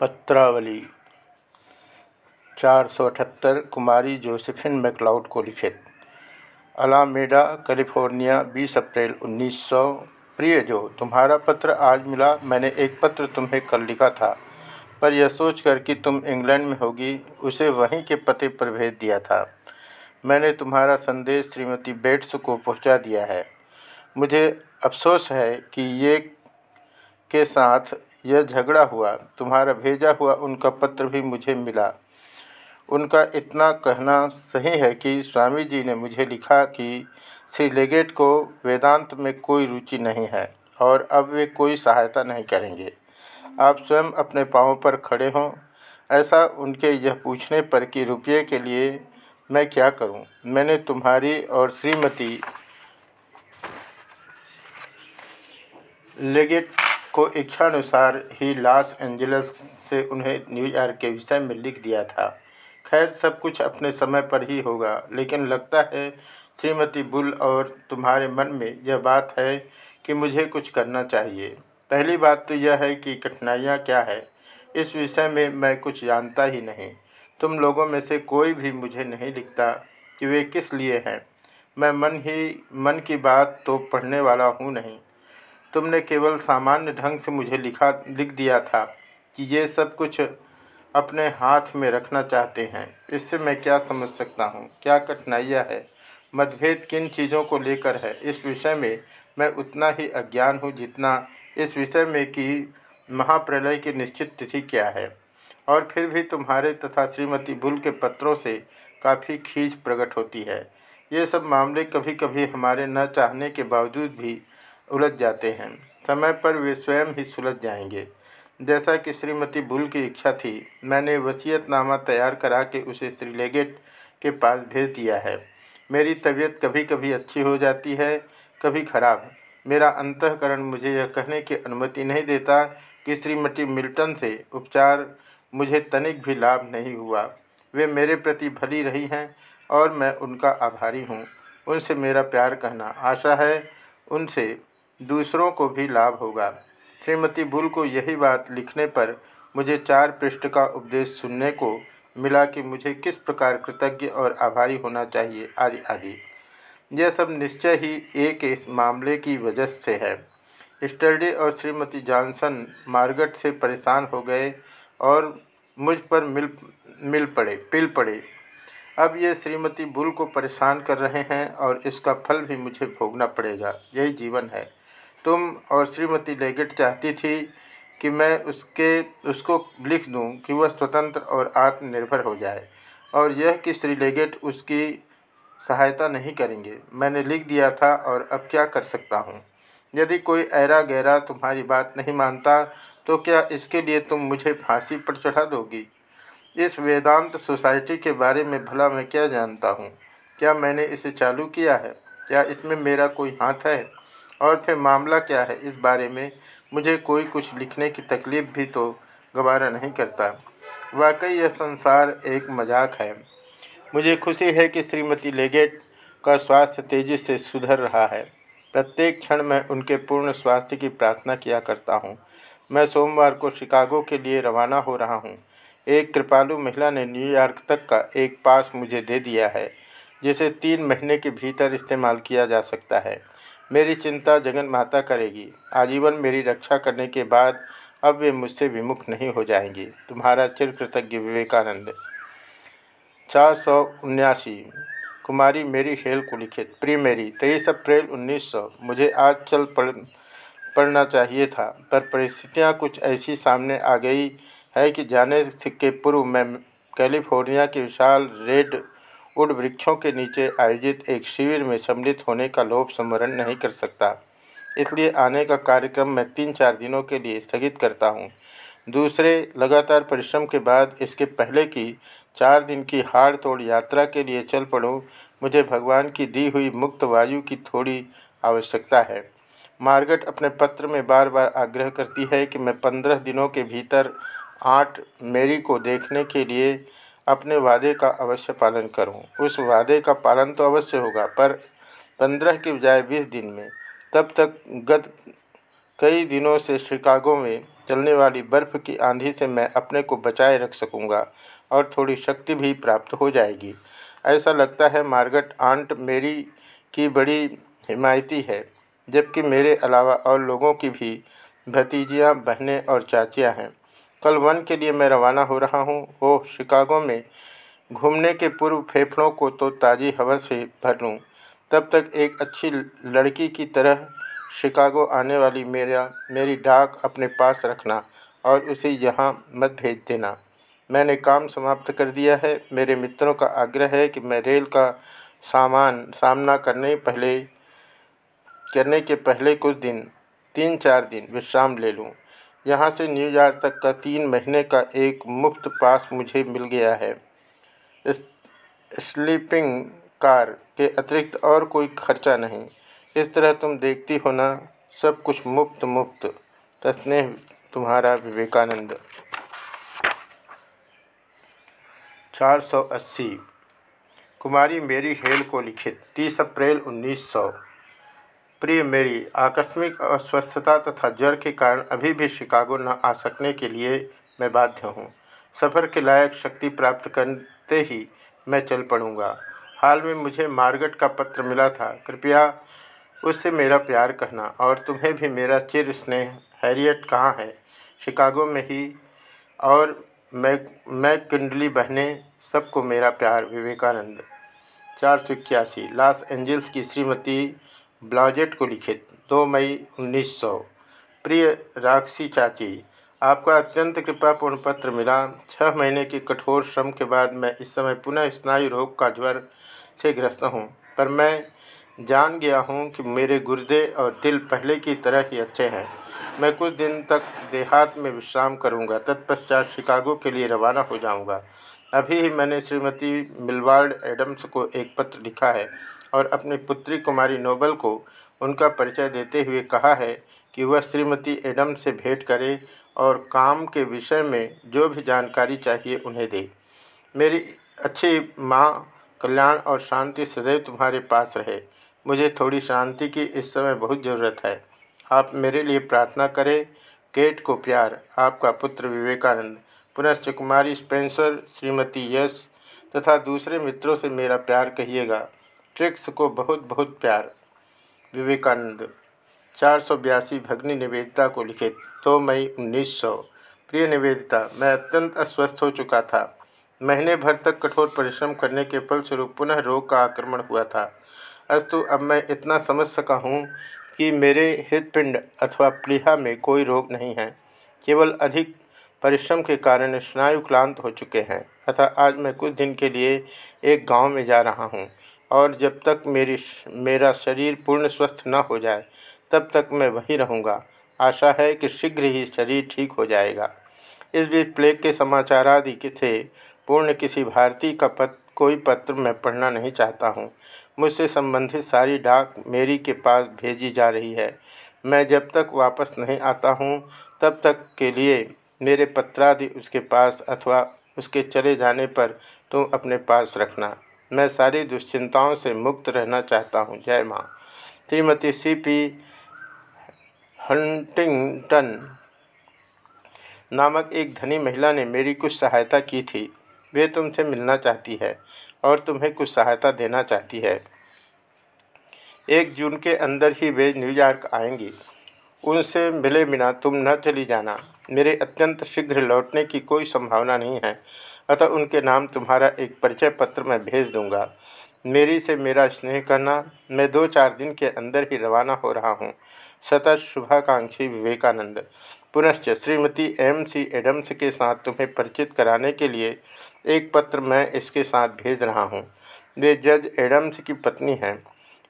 पत्रावली, चार सौ अठहत्तर, कुमारी जोसेफिन मैकलाउड को लिखित। अलामेडा, कैलिफ़ोर्निया 20 अप्रैल 1900 प्रिय जो, तुम्हारा पत्र आज मिला, मैंने एक पत्र तुम्हें कल लिखा था, पर यह सोचकर कि तुम इंग्लैंड में होगी, उसे वहीं के पते पर भेज दिया था। मैंने तुम्हारा संदेश श्रीमती बेट्स को पहुँचा दिया है। मुझे अफसोस है कि ये के साथ यह झगड़ा हुआ, तुम्हारा भेजा हुआ उनका पत्र भी मुझे मिला। उनका इतना कहना सही है कि स्वामी जी ने मुझे लिखा कि श्री लेगेट को वेदांत में कोई रुचि नहीं है और अब वे कोई सहायता नहीं करेंगे। आप स्वयं अपने पाँव पर खड़े हों। ऐसा उनके यह पूछने पर कि रुपये के लिए मैं क्या करूँ? मैंने तुम्हारी और श्रीमती लेगेट को इच्छानुसार ही लॉस एंजल्स से उन्हें न्यूयॉर्क के विषय में लिख दिया था। खैर, सब कुछ अपने समय पर ही होगा, लेकिन लगता है श्रीमती बुल और तुम्हारे मन में यह बात है कि मुझे कुछ करना चाहिए। पहली बात तो यह है कि कठिनाइयाँ क्या है? इस विषय में मैं कुछ जानता ही नहीं। तुम लोगों में से कोई भी मुझे नहीं लिखता कि वे किस लिए हैं। मैं मन ही, मन की बात तो पढ़ने वाला हूँ नहीं। तुमने केवल सामान्य ढंग से मुझे लिखा, लिख दिया था कि ये सब कुछ अपने हाथ में रखना चाहते हैं। इससे मैं क्या समझ सकता हूँ? क्या कठिनाइयाँ है? मतभेद किन चीज़ों को लेकर है? इस विषय में मैं उतना ही अज्ञान हूँ जितना इस विषय में कि महाप्रलय की निश्चित तिथि क्या है। और फिर भी तुम्हारे तथा श्रीमती बुल के पत्रों से काफ़ी खींच प्रकट होती है। ये सब मामले कभी कभी हमारे न चाहने के बावजूद भी उलझ जाते हैं। समय पर वे स्वयं ही सुलझ जाएँगे। जैसा कि श्रीमती बुल की इच्छा थी, मैंने वसीयतनामा तैयार करा के उसे श्री लेगेट के पास भेज दिया है। मेरी तबीयत कभी कभी अच्छी हो जाती है, कभी खराब। मेरा अंतकरण मुझे यह कहने की अनुमति नहीं देता कि श्रीमती मिल्टन से उपचार मुझे तनिक भी लाभ नहीं हुआ। वे मेरे प्रति भली रही हैं और मैं उनका आभारी हूँ। उनसे मेरा प्यार कहना आशा है। उनसे दूसरों को भी लाभ होगा। श्रीमती बुल को यही बात लिखने पर मुझे चार पृष्ठ का उपदेश सुनने को मिला कि मुझे किस प्रकार कृतज्ञ और आभारी होना चाहिए, आदि आदि। यह सब निश्चय ही एक इस मामले की वजह से है। स्टर्डे और श्रीमती जॉनसन मार्गट से परेशान हो गए और मुझ पर मिल मिल पड़े, पिल पड़े। अब ये श्रीमती बुल को परेशान कर रहे हैं और इसका फल भी मुझे भोगना पड़ेगा। यही जीवन है। तुम और श्रीमती लेगेट चाहती थी कि मैं उसके, उसको लिख दूँ कि वह स्वतंत्र और आत्मनिर्भर हो जाए। और यह कि श्री लेगेट उसकी सहायता नहीं करेंगे। मैंने लिख दिया था और अब क्या कर सकता हूँ? यदि कोई ऐरा गहरा तुम्हारी बात नहीं मानता तो क्या इसके लिए तुम मुझे फांसी पर चढ़ा दोगी? इस वेदांत सोसाइटी के बारे में भला मैं क्या जानता हूँ? क्या मैंने इसे चालू किया है? क्या इसमें मेरा कोई हाथ है? और फिर मामला क्या है इस बारे में मुझे कोई कुछ लिखने की तकलीफ़ भी तो गवारा नहीं करता। वाकई यह संसार एक मज़ाक है। मुझे खुशी है कि श्रीमती लेगेट का स्वास्थ्य तेज़ी से सुधर रहा है। प्रत्येक क्षण मैं उनके पूर्ण स्वास्थ्य की प्रार्थना किया करता हूँ। मैं सोमवार को शिकागो के लिए रवाना हो रहा हूँ। एक कृपालु महिला ने न्यूयॉर्क तक का एक पास मुझे दे दिया है, जिसे तीन महीने के भीतर इस्तेमाल किया जा सकता है। मेरी चिंता जगन माता करेगी। आजीवन मेरी रक्षा करने के बाद अब वे मुझसे विमुख नहीं हो जाएँगी। तुम्हारा चिर कृतज्ञ विवेकानंद। चार सौ उन्यासी। कुमारी, मेरी हेल को लिखित प्री मेरी, तेईस अप्रैल 1900 मुझे आज चल पढ़ पढ़ना चाहिए था, पर परिस्थितियाँ कुछ ऐसी सामने आ गई है कि जाने के पूर्व मैं कैलिफ़ोर्निया के विशाल रेड उड वृक्षों के नीचे आयोजित एक शिविर में सम्मिलित होने का लोभ स्मरण नहीं कर सकता। इसलिए आने का कार्यक्रम मैं तीन चार दिनों के लिए स्थगित करता हूँ। दूसरे, लगातार परिश्रम के बाद इसके पहले की चार दिन की हाड़ तोड़ यात्रा के लिए चल पड़ूँ, मुझे भगवान की दी हुई मुक्त वायु की थोड़ी आवश्यकता है। मार्गट अपने पत्र में बार बार आग्रह करती है कि मैं पंद्रह दिनों के भीतर आठ मेरी को देखने के लिए अपने वादे का अवश्य पालन करूँ। उस वादे का पालन तो अवश्य होगा, पर पंद्रह के बजाय बीस दिन में। तब तक गत कई दिनों से शिकागो में चलने वाली बर्फ़ की आंधी से मैं अपने को बचाए रख सकूँगा और थोड़ी शक्ति भी प्राप्त हो जाएगी। ऐसा लगता है मार्गट आंट मेरी की बड़ी हिमायती है, जबकि मेरे अलावा और लोगों की भी भतीजियाँ, बहनें और चाचियाँ हैं। कल वन के लिए मैं रवाना हो रहा हूँ। ओह, शिकागो में घूमने के पूर्व फेफड़ों को तो ताज़ी हवा से भर लूँ। तब तक एक अच्छी लड़की की तरह शिकागो आने वाली मेरा, मेरी डाक अपने पास रखना और उसे यहाँ मत भेज देना। मैंने काम समाप्त कर दिया है। मेरे मित्रों का आग्रह है कि मैं रेल का सामान सामना करने पहले, करने के पहले कुछ दिन, तीन चार दिन विश्राम ले लूँ। यहाँ से न्यूयॉर्क तक का तीन महीने का एक मुफ़्त पास मुझे मिल गया है। स्लीपिंग कार के अतिरिक्त और कोई खर्चा नहीं। इस तरह तुम देखती हो ना, सब कुछ मुफ़्त मुफ़्त। तस्नेह तुम्हारा विवेकानंद। 480 कुमारी मेरी हेल को लिखित 30 अप्रैल 1900 प्रिय मेरी, आकस्मिक अस्वस्थता तथा ज्वर के कारण अभी भी शिकागो न आ सकने के लिए मैं बाध्य हूँ। सफ़र के लायक शक्ति प्राप्त करते ही मैं चल पड़ूँगा। हाल में मुझे मार्गट का पत्र मिला था। कृपया उससे मेरा प्यार कहना और तुम्हें भी मेरा चिर स्नेह, हैरियट कहाँ है? शिकागो में ही और मैं मैं कुंडली बहने, सबको मेरा प्यार, विवेकानंद। चार सौ इक्यासी, लॉस एंजल्स की श्रीमती ब्लाजेट को लिखित, दो मई 1900 प्रिय राक्षसी चाची, आपका अत्यंत कृपापूर्ण पत्र मिला। छः महीने के कठोर श्रम के बाद मैं इस समय पुनः स्नायु रोग का ज्वर से ग्रस्त हूँ, पर मैं जान गया हूँ कि मेरे गुर्दे और दिल पहले की तरह ही अच्छे हैं। मैं कुछ दिन तक देहात में विश्राम करूँगा, तत्पश्चात शिकागो के लिए रवाना हो जाऊँगा। अभी ही मैंने श्रीमती मिलवार्ड एडम्स को एक पत्र लिखा है और अपनी पुत्री कुमारी नोबल को उनका परिचय देते हुए कहा है कि वह श्रीमती एडम से भेंट करे और काम के विषय में जो भी जानकारी चाहिए उन्हें दे। मेरी अच्छी माँ कल्याण और शांति सदैव तुम्हारे पास रहे। मुझे थोड़ी शांति की इस समय बहुत ज़रूरत है। आप मेरे लिए प्रार्थना करें। केट को प्यार। आपका पुत्र विवेकानंद। पुनश्च कुमारी स्पेंसर, श्रीमती यश तथा दूसरे मित्रों से मेरा प्यार कहिएगा। ट्रिक्स को बहुत बहुत प्यार। विवेकानंद, चार सौ बयासी भगनी निवेदिता को लिखे दो मई उन्नीस सौ। प्रिय निवेदिता, मैं अत्यंत अस्वस्थ हो चुका था। महीने भर तक कठोर परिश्रम करने के फलस्वरूप पुनः रोग का आक्रमण हुआ था। अस्तु, अब मैं इतना समझ सका हूँ कि मेरे हृदपिंड अथवा प्लीहा में कोई रोग नहीं है। केवल अधिक परिश्रम के कारण स्नायु क्लांत हो चुके हैं। अतः आज मैं कुछ दिन के लिए एक गाँव में जा रहा हूँ और जब तक मेरी मेरा शरीर पूर्ण स्वस्थ न हो जाए, तब तक मैं वहीं रहूँगा। आशा है कि शीघ्र ही शरीर ठीक हो जाएगा। इस बीच प्लेग के समाचार आदि के थे, पूर्ण किसी भारतीय का पत्र कोई पत्र मैं पढ़ना नहीं चाहता हूँ। मुझसे संबंधित सारी डाक मेरी के पास भेजी जा रही है। मैं जब तक वापस नहीं आता हूँ, तब तक के लिए मेरे पत्रादि उसके पास अथवा उसके चले जाने पर तुम अपने पास रखना। मैं सारी दुश्चिंताओं से मुक्त रहना चाहता हूँ। जय माँ। श्रीमती सी पी हंटिंगटन नामक एक धनी महिला ने मेरी कुछ सहायता की थी। वे तुमसे मिलना चाहती है और तुम्हें कुछ सहायता देना चाहती है। एक जून के अंदर ही वे न्यूयॉर्क आएँगी। उनसे मिले बिना तुम न चली जाना। मेरे अत्यंत शीघ्र लौटने की कोई संभावना नहीं है। अतः उनके नाम तुम्हारा एक परिचय पत्र मैं भेज दूँगा। मेरी से मेरा स्नेह करना, मैं दो चार दिन के अंदर ही रवाना हो रहा हूँ। सतत शुभाकांक्षी विवेकानंद। पुनश्च श्रीमती एम सी एडम्स के साथ तुम्हें परिचित कराने के लिए एक पत्र मैं इसके साथ भेज रहा हूँ। वे जज एडम्स की पत्नी हैं।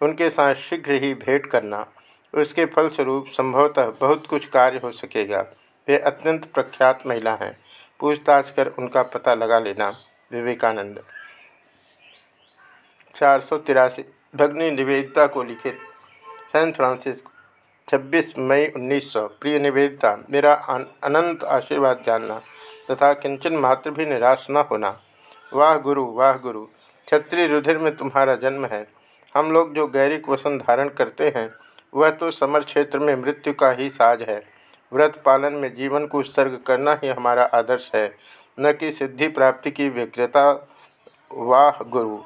उनके साथ शीघ्र ही भेंट करना। उसके फलस्वरूप संभवतः बहुत कुछ कार्य हो सकेगा। वे अत्यंत प्रख्यात महिला हैं। पूछताछ कर उनका पता लगा लेना, विवेकानंद। चार सौ तिरासी, भग्नि निवेदिता को लिखित, सैन फ्रांसिस्को 26 मई 1900 प्रिय निवेदिता, मेरा अनंत आशीर्वाद जानना तथा किंचन मात्र भी निराश न होना। वाह गुरु वाह गुरु, क्षत्रिय रुधिर में तुम्हारा जन्म है। हम लोग जो गैरिक वसन धारण करते हैं वह तो समर क्षेत्र में मृत्यु का ही साज है। व्रत पालन में जीवन को उत्सर्ग करना ही हमारा आदर्श है, न कि सिद्धि प्राप्ति की व्यग्रता वाह गुरु।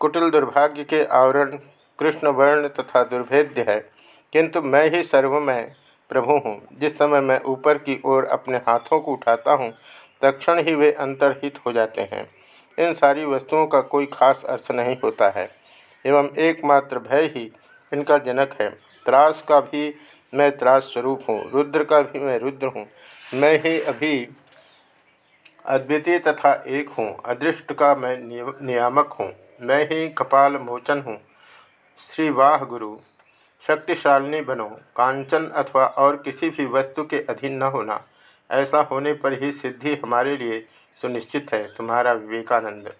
कुटिल दुर्भाग्य के आवरण कृष्ण वर्ण तथा दुर्भेद्य है, किंतु मैं ही सर्वमय प्रभु हूँ। जिस समय मैं ऊपर की ओर अपने हाथों को उठाता हूँ तक्षण ही वे अंतर्हित हो जाते हैं। इन सारी वस्तुओं का कोई खास अर्थ नहीं होता है, एवं एकमात्र भय ही इनका जनक है। त्रास का भी मैं त्रास स्वरूप हूँ, रुद्र का भी मैं रुद्र हूँ। मैं ही अभी अद्वितीय तथा एक हूँ, अदृष्ट का मैं नियामक हूँ। मैं ही कपाल मोचन हूँ। श्री वाह गुरु, शक्तिशालिनी बनो, कांचन अथवा और किसी भी वस्तु के अधीन न होना। ऐसा होने पर ही सिद्धि हमारे लिए सुनिश्चित है, तुम्हारा विवेकानंद।